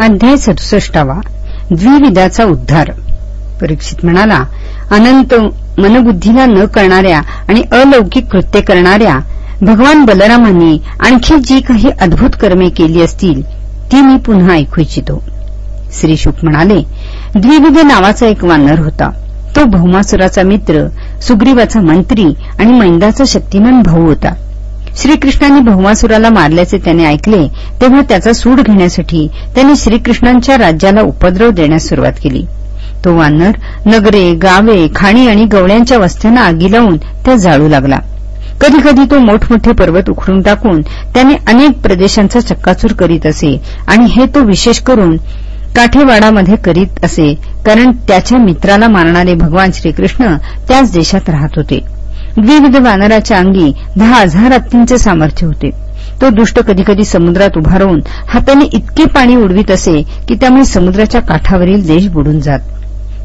अध्याय सदुसष्टावा. द्विविधाचा उद्धार. परीक्षित म्हणाला अनंत मनबुद्धीला न करणाऱ्या आणि अलौकिक कृत्य करणाऱ्या भगवान बलरामांनी आणखी जी काही अद्भुत कर्मे केली असतील ती मी पुन्हा ऐकू इच्छितो. श्री शुक म्हणाले द्विविध नावाचा एक वानर होता. तो भौमासुराचा मित्र सुग्रीवाचा मंत्री आणि मैंदाचा शक्तिमान भाऊ होता. श्रीकृष्णांनी भौमासुराला मारल्याचे त्याने ऐकले तेव्हा त्याचा सूड घेण्यासाठी त्यांनी श्रीकृष्णांच्या राज्याला उपद्रव देण्यास सुरुवात केली. तो वानर नगरे गावे खाणी आणि गवळ्यांच्या वस्त्यांना आगी लावून त्या जाळू लागला. कधीकधी तो मोठमोठे पर्वत उखडून टाकून त्याने अनेक प्रदेशांचा चक्काचूर करीत असे आणि हे तो विशेष करून काठेवाडामध्ये करीत असे कारण त्याच्या मित्राला मारणारे भगवान श्रीकृष्ण त्याच देशात राहत होते. द्विविध वानराच्या अंगी दहा हजार हत्तींचे सामर्थ्य होते. तो दुष्ट कधीकधी समुद्रात उभा राहून हाताने इतके पाणी उडवीत असे की त्यामुळे समुद्राच्या काठावरील देश बुडून जात.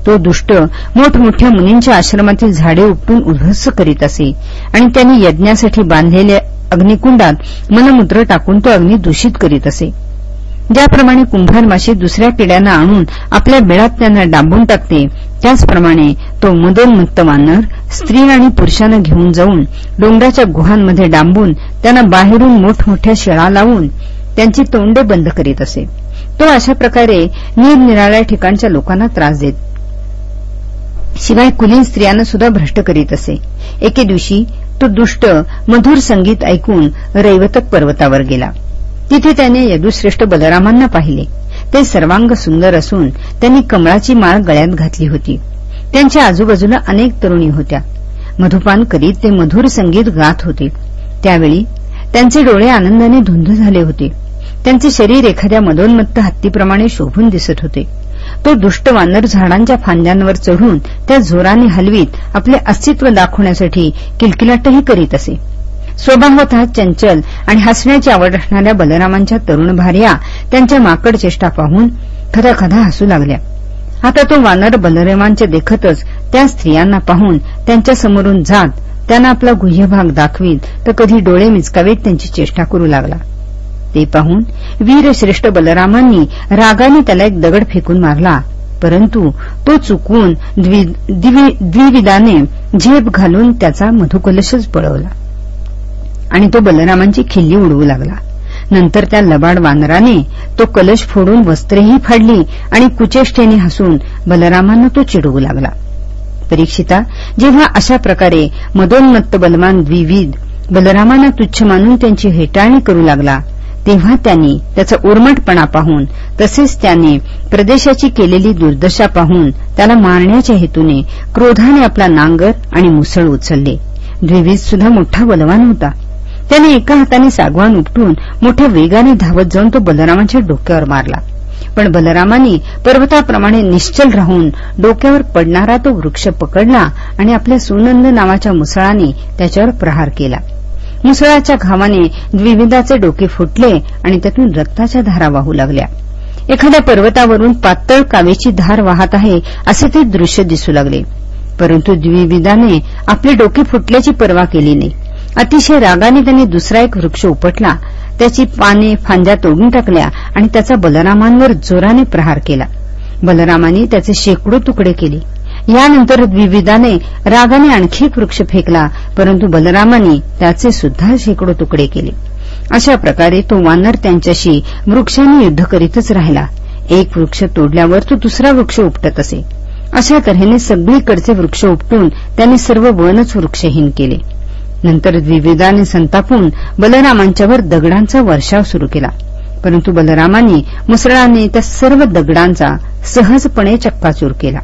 तो दुष्ट मोठमोठ्या मुनींच्या आश्रमातील झाडे उपटून उद्ध्वस्त करीत असे आणि त्यांनी यज्ञासाठी बांधलेल्या अग्निकुंडात मनमूत्र टाकून तो अग्नी दूषित करीत असे. ज्याप्रमाणे कुंभार माशी दुसऱ्या किड्यांना आणून आपल्या बिळात त्यांना डांबून टाकते त्याचप्रमाणे तो मदोन्मुक्त वानर स्त्री आणि पुरुषांना घेऊन जाऊन डोंगराच्या गुहांमध्ये डांबून त्यांना बाहेरून मोठमोठ्या शेळा लावून त्यांची तोंडे बंद करीत असे. तो अशा प्रकारे निरनिराळ्या ठिकाणच्या लोकांना त्रास देत. शिवाय कुलीन स्त्रियांना सुद्धा भ्रष्ट करीत असे. एके दिवशी तो दुष्ट मधुर संगीत ऐकून रैवतक पर्वतावर गेला. तिथे त्याने यदुश्रेष्ठ बलरामांना पाहिले. ते सर्वांग सुंदर असून त्यांनी कमळाची माळ गळ्यात घातली होती. त्यांच्या आजूबाजूला अनेक तरुणी होत्या. मधुपान करीत ते मधुर संगीत गात होते. त्यावेळी त्यांचे डोळे आनंदाने धुंद झाले होते. त्यांचे शरीर एखाद्या मदोन्मत्त हत्तीप्रमाणे शोभून दिसत होते. तो दुष्ट वानर झाडांच्या फांद्यांवर चढून त्या जोराने हलवीत आपले अस्तित्व दाखवण्यासाठी किलकिलाटही करीत असे. स्वभावत चंचल आणि हसण्याची आवड असणाऱ्या बलरामांच्या तरुण भार्या त्यांच्या माकड चेष्टा पाहून खदाखदा हसू लागल्या. आता तो वानर बलरामांच्या देखतच त्या स्त्रियांना पाहून त्यांच्या समोरून जात त्यांना आपला गुह्यभाग दाखवीत तर कधी डोळे मिचकावीत त्यांची चेष्टा करू लागला. ते पाहून वीरश्रेष्ठ बलरामांनी रागाने त्याला एक दगड फेकून मारला परंतु तो चुकवून द्विविदाने झेप घालून त्याचा मधुकलशच पळवला. आणि तो बलरामांची खिल्ली उडवू लागला. नंतर त्या लबाड वानराने तो कलश फोडून वस्त्रेही फाडली आणि कुचेष्टेने हसून बलरामांना तो चिडवू लागला. परीक्षिता जेव्हा अशा प्रकारे मदोन्मत्त बलमान द्विविध बलरामांना तुच्छ मानून त्यांची हेटाळणी करू लागला तेव्हा त्यांनी त्याचा उर्मटपणा पाहून तसेच त्याने प्रदेशाची केलेली दुर्दशा पाहून त्याला मारण्याच्या हेतूने क्रोधाने आपला नांगर आणि मुसळ उचलले. द्विविध सुद्धा मोठा बलवान होता. त्याने एका हाताने सागवान उपटून मोठ्या वेगाने धावत जाऊन तो बलरामाच्या डोक्यावर मारला. पण बलरामानी पर्वताप्रमाणे निश्चल राहून डोक्यावर पडणारा तो वृक्ष पकडला आणि आपल्या सुनंद नावाच्या मुसळाने त्याच्यावर प्रहार केला. मुसळाच्या घावाने द्विविधाचे डोके फुटले आणि त्यातून रक्ताच्या धारा वाहू लागल्या. एखाद्या पर्वतावरून पातळ कावेची धार वाहत आहे असे ते दृश्य दिसू लागले. परंतु द्विविधाने आपले डोके फुटल्याची पर्वा केली नाही. अतिशय रागाने त्यांनी दुसरा एक वृक्ष उपटला. त्याची पाने फांद्या तोडून टाकल्या आणि त्याचा बलरामांवर जोराने प्रहार केला. बलरामांनी त्याचे शेकडो तुकडे केले. यानंतर द्विविधाने रागाने आणखी एक वृक्ष फेकला परंतु बलरामांनी त्याचे सुद्धा शेकडो तुकडे केले. अशा प्रकारे तो वानर त्यांच्याशी वृक्षांनी युद्ध करीतच राहिला. एक वृक्ष तोडल्यावर तो दुसरा वृक्ष उपटत असे. अशा तऱ्हेने सगळीकडचे वृक्ष उपटून त्यांनी सर्व वनच वृक्षहीन केले. नंतर द्विवेदाने संतापून बलरामांच्यावर दगडांचा वर्षाव सुरू केला. परंतु बलरामांनी मुसळाने त्या सर्व दगडांचा सहजपणे चक्काचूर केला.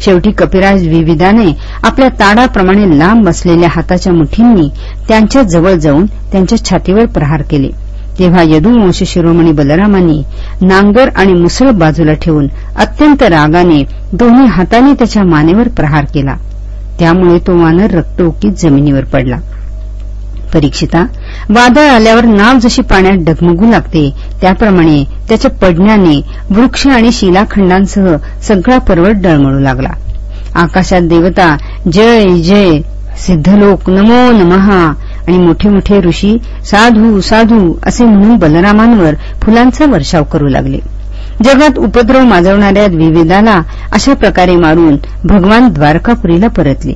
शेवटी कपिराज द्विविदाने आपल्या ताडाप्रमाणे लांब असलेल्या हाताच्या मुठींनी त्यांच्या जवळ जाऊन त्यांच्या छातीवर प्रहार केले. तेव्हा यदुवंश शिरोमणी बलरामांनी नांगर आणि मुसळ बाजूला ठेवून अत्यंत रागाने दोन्ही हातांनी त्याच्या मानेवर प्रहार केला. त्यामुळे तो वानर रक्तओकीत जमिनीवर पडला. परीक्षिता वादळ आल्यावर नाव जशी पाण्यात डगमगू लागते त्याप्रमाणे त्याच्या पडण्याने वृक्ष आणि शिलाखंडांसह सगळा पर्वत डळमळू लागला. आकाशात देवता जय जय सिद्धलोक नमो नमहा आणि मोठे मोठे ऋषी साधू साधू असे म्हणून बलरामांवर फुलांचा वर्षाव करू लागले. जगात उपद्रव माजवणाऱ्या द्विवेदाला अशा प्रकारे मारून भगवान द्वारकापुरीला परतले.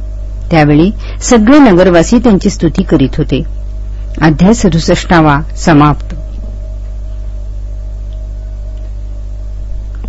त्यावेळी सगळे नगरवासी त्यांची स्तुती करीत होते. अध्याय सदुसष्टावा समाप्त.